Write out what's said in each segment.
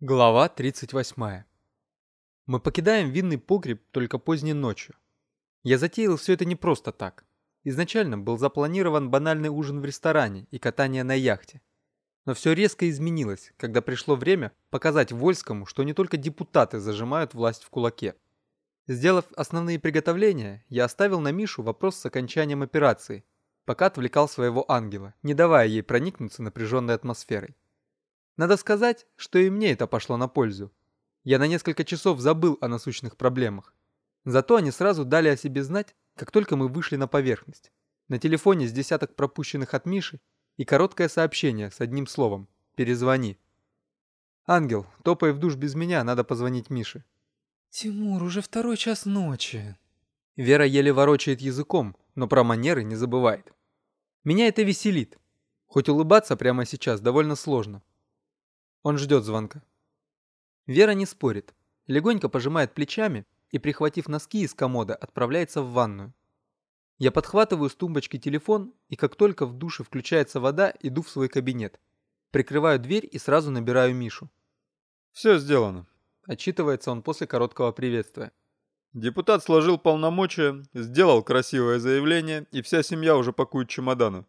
Глава 38. Мы покидаем винный погреб только поздней ночью. Я затеял все это не просто так. Изначально был запланирован банальный ужин в ресторане и катание на яхте. Но все резко изменилось, когда пришло время показать Вольскому, что не только депутаты зажимают власть в кулаке. Сделав основные приготовления, я оставил на Мишу вопрос с окончанием операции, пока отвлекал своего ангела, не давая ей проникнуться напряженной атмосферой. Надо сказать, что и мне это пошло на пользу. Я на несколько часов забыл о насущных проблемах. Зато они сразу дали о себе знать, как только мы вышли на поверхность. На телефоне с десяток пропущенных от Миши и короткое сообщение с одним словом «Перезвони». «Ангел, топай в душ без меня, надо позвонить Мише». «Тимур, уже второй час ночи». Вера еле ворочает языком, но про манеры не забывает. Меня это веселит. Хоть улыбаться прямо сейчас довольно сложно. Он ждет звонка. Вера не спорит, легонько пожимает плечами и, прихватив носки из комода, отправляется в ванную. Я подхватываю с тумбочки телефон и как только в душе включается вода, иду в свой кабинет. Прикрываю дверь и сразу набираю Мишу. «Все сделано», – отчитывается он после короткого приветствия. «Депутат сложил полномочия, сделал красивое заявление, и вся семья уже пакует чемоданы».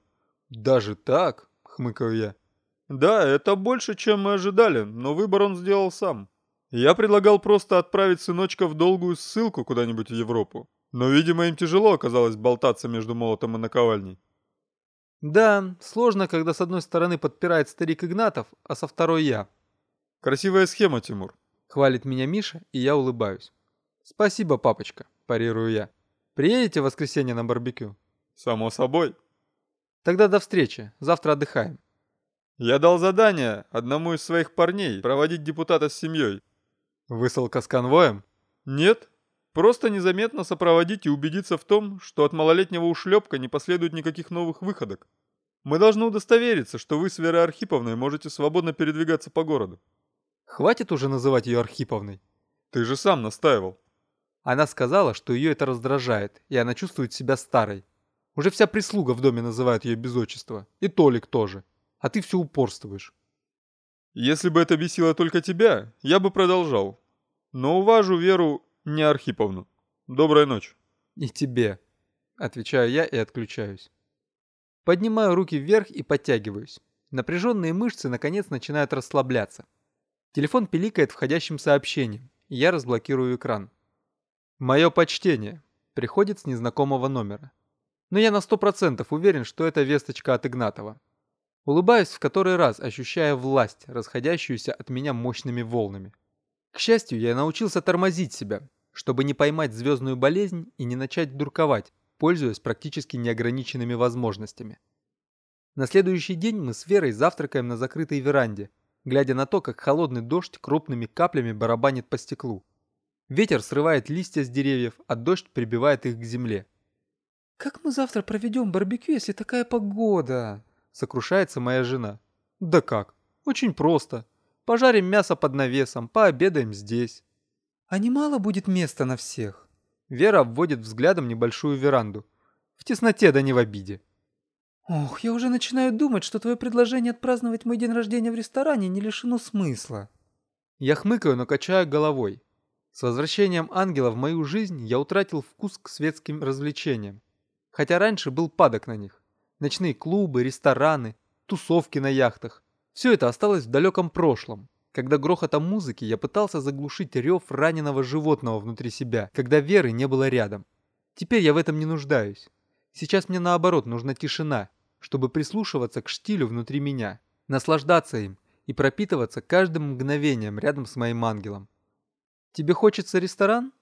«Даже так?» – хмыкаю я. Да, это больше, чем мы ожидали, но выбор он сделал сам. Я предлагал просто отправить сыночка в долгую ссылку куда-нибудь в Европу. Но, видимо, им тяжело оказалось болтаться между молотом и наковальней. Да, сложно, когда с одной стороны подпирает старик Игнатов, а со второй я. Красивая схема, Тимур. Хвалит меня Миша, и я улыбаюсь. Спасибо, папочка, парирую я. Приедете в воскресенье на барбекю? Само собой. Тогда до встречи, завтра отдыхаем. Я дал задание одному из своих парней проводить депутата с семьей. Высылка с конвоем? Нет. Просто незаметно сопроводить и убедиться в том, что от малолетнего ушлепка не последует никаких новых выходок. Мы должны удостовериться, что вы с Верой Архиповной можете свободно передвигаться по городу. Хватит уже называть ее Архиповной. Ты же сам настаивал. Она сказала, что ее это раздражает, и она чувствует себя старой. Уже вся прислуга в доме называет ее без отчества. И Толик тоже а ты все упорствуешь. Если бы это бесило только тебя, я бы продолжал. Но уважу Веру не Архиповну. Доброй ночи. И тебе. Отвечаю я и отключаюсь. Поднимаю руки вверх и подтягиваюсь. Напряженные мышцы наконец начинают расслабляться. Телефон пиликает входящим сообщением, и я разблокирую экран. Мое почтение. Приходит с незнакомого номера. Но я на сто процентов уверен, что это весточка от Игнатова. Улыбаюсь в который раз, ощущая власть, расходящуюся от меня мощными волнами. К счастью, я научился тормозить себя, чтобы не поймать звездную болезнь и не начать дурковать, пользуясь практически неограниченными возможностями. На следующий день мы с Верой завтракаем на закрытой веранде, глядя на то, как холодный дождь крупными каплями барабанит по стеклу. Ветер срывает листья с деревьев, а дождь прибивает их к земле. «Как мы завтра проведем барбекю, если такая погода?» Сокрушается моя жена. Да как? Очень просто. Пожарим мясо под навесом, пообедаем здесь. А немало будет места на всех? Вера обводит взглядом небольшую веранду. В тесноте да не в обиде. Ох, я уже начинаю думать, что твое предложение отпраздновать мой день рождения в ресторане не лишено смысла. Я хмыкаю, но качаю головой. С возвращением ангела в мою жизнь я утратил вкус к светским развлечениям. Хотя раньше был падок на них. Ночные клубы, рестораны, тусовки на яхтах. Все это осталось в далеком прошлом, когда грохотом музыки я пытался заглушить рев раненого животного внутри себя, когда веры не было рядом. Теперь я в этом не нуждаюсь. Сейчас мне наоборот нужна тишина, чтобы прислушиваться к штилю внутри меня, наслаждаться им и пропитываться каждым мгновением рядом с моим ангелом. Тебе хочется ресторан?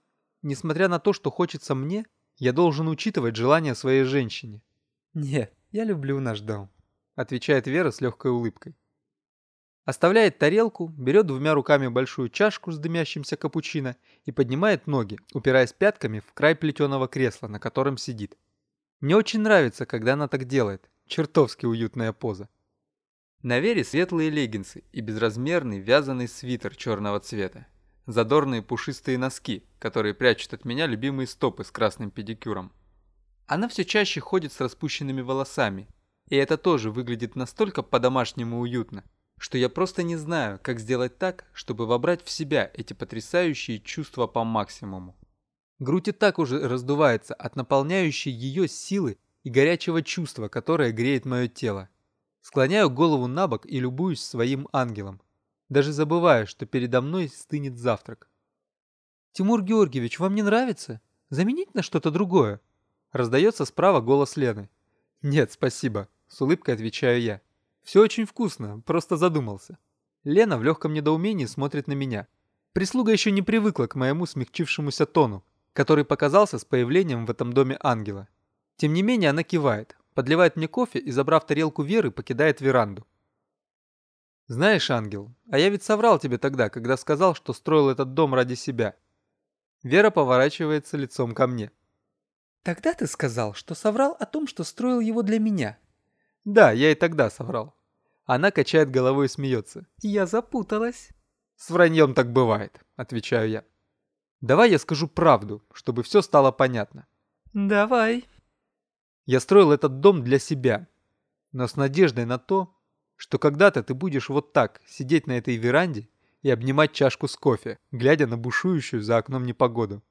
Несмотря на то, что хочется мне, я должен учитывать желания своей женщине. Нет, я люблю наш дом», — отвечает Вера с легкой улыбкой. Оставляет тарелку, берет двумя руками большую чашку с дымящимся капучино и поднимает ноги, упираясь пятками в край плетеного кресла, на котором сидит. Мне очень нравится, когда она так делает. Чертовски уютная поза. На Вере светлые леггинсы и безразмерный вязаный свитер черного цвета. Задорные пушистые носки, которые прячут от меня любимые стопы с красным педикюром. Она все чаще ходит с распущенными волосами, и это тоже выглядит настолько по-домашнему уютно, что я просто не знаю, как сделать так, чтобы вобрать в себя эти потрясающие чувства по максимуму. Грудь и так уже раздувается от наполняющей ее силы и горячего чувства, которое греет мое тело. Склоняю голову на бок и любуюсь своим ангелом, даже забывая, что передо мной стынет завтрак. «Тимур Георгиевич, вам не нравится? Заменить на что-то другое?» Раздается справа голос Лены. «Нет, спасибо», — с улыбкой отвечаю я. «Все очень вкусно, просто задумался». Лена в легком недоумении смотрит на меня. Прислуга еще не привыкла к моему смягчившемуся тону, который показался с появлением в этом доме ангела. Тем не менее она кивает, подливает мне кофе и, забрав тарелку Веры, покидает веранду. «Знаешь, ангел, а я ведь соврал тебе тогда, когда сказал, что строил этот дом ради себя». Вера поворачивается лицом ко мне. «Тогда ты сказал, что соврал о том, что строил его для меня». «Да, я и тогда соврал». Она качает головой и смеется. «Я запуталась». «С враньем так бывает», — отвечаю я. «Давай я скажу правду, чтобы все стало понятно». «Давай». Я строил этот дом для себя, но с надеждой на то, что когда-то ты будешь вот так сидеть на этой веранде и обнимать чашку с кофе, глядя на бушующую за окном непогоду.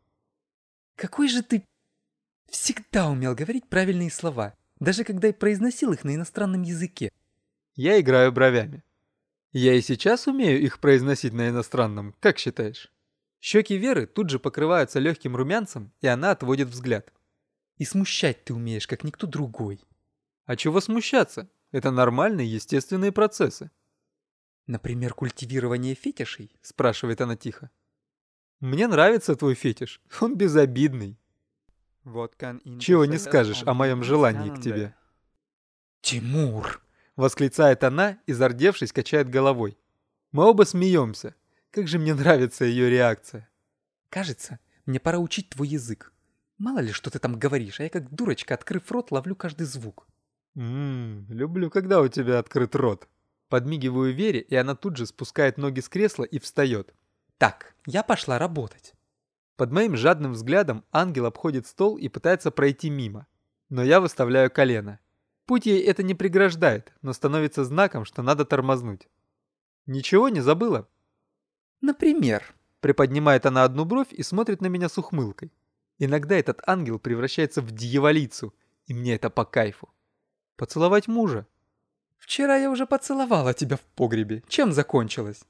Какой же ты всегда умел говорить правильные слова, даже когда и произносил их на иностранном языке. Я играю бровями. Я и сейчас умею их произносить на иностранном, как считаешь? Щеки Веры тут же покрываются легким румянцем, и она отводит взгляд. И смущать ты умеешь, как никто другой. А чего смущаться? Это нормальные естественные процессы. Например, культивирование фетишей? Спрашивает она тихо. Мне нравится твой фетиш. Он безобидный. Чего не скажешь о моем желании к тебе. Тимур! Восклицает она и, зардевшись, качает головой. Мы оба смеемся. Как же мне нравится ее реакция. Кажется, мне пора учить твой язык. Мало ли, что ты там говоришь, а я как дурочка, открыв рот, ловлю каждый звук. Ммм, люблю, когда у тебя открыт рот. Подмигиваю Вере, и она тут же спускает ноги с кресла и встает. Так, я пошла работать. Под моим жадным взглядом ангел обходит стол и пытается пройти мимо. Но я выставляю колено. Путь ей это не преграждает, но становится знаком, что надо тормознуть. Ничего не забыла? Например, приподнимает она одну бровь и смотрит на меня с ухмылкой. Иногда этот ангел превращается в дьяволицу, и мне это по кайфу. Поцеловать мужа. Вчера я уже поцеловала тебя в погребе. Чем закончилось?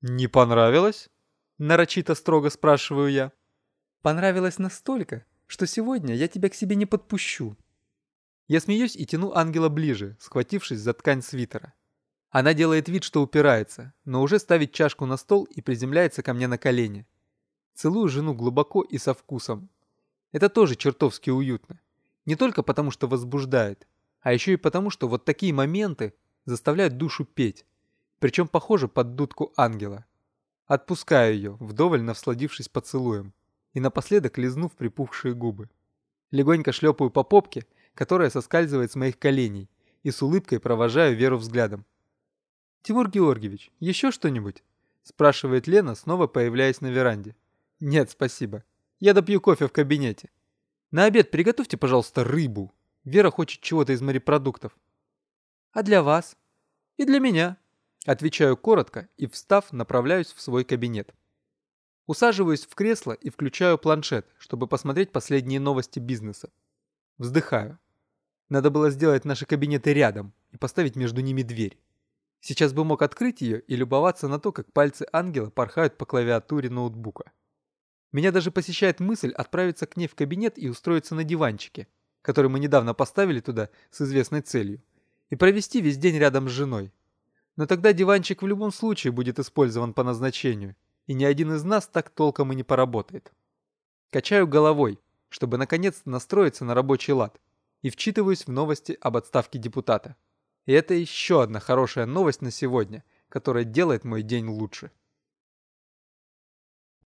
Не понравилось? Нарочито строго спрашиваю я. Понравилось настолько, что сегодня я тебя к себе не подпущу. Я смеюсь и тяну ангела ближе, схватившись за ткань свитера. Она делает вид, что упирается, но уже ставит чашку на стол и приземляется ко мне на колени. Целую жену глубоко и со вкусом. Это тоже чертовски уютно. Не только потому, что возбуждает, а еще и потому, что вот такие моменты заставляют душу петь, причем похоже под дудку ангела. Отпускаю ее, вдоволь навсладившись поцелуем, и напоследок лизнув припухшие губы. Легонько шлепаю по попке, которая соскальзывает с моих коленей, и с улыбкой провожаю Веру взглядом. «Тимур Георгиевич, еще что-нибудь?» спрашивает Лена, снова появляясь на веранде. «Нет, спасибо. Я допью кофе в кабинете. На обед приготовьте, пожалуйста, рыбу. Вера хочет чего-то из морепродуктов. А для вас? И для меня. Отвечаю коротко и, встав, направляюсь в свой кабинет. Усаживаюсь в кресло и включаю планшет, чтобы посмотреть последние новости бизнеса. Вздыхаю. Надо было сделать наши кабинеты рядом и поставить между ними дверь. Сейчас бы мог открыть ее и любоваться на то, как пальцы ангела порхают по клавиатуре ноутбука. Меня даже посещает мысль отправиться к ней в кабинет и устроиться на диванчике, который мы недавно поставили туда с известной целью, и провести весь день рядом с женой. Но тогда диванчик в любом случае будет использован по назначению, и ни один из нас так толком и не поработает. Качаю головой, чтобы наконец настроиться на рабочий лад, и вчитываюсь в новости об отставке депутата. И это еще одна хорошая новость на сегодня, которая делает мой день лучше.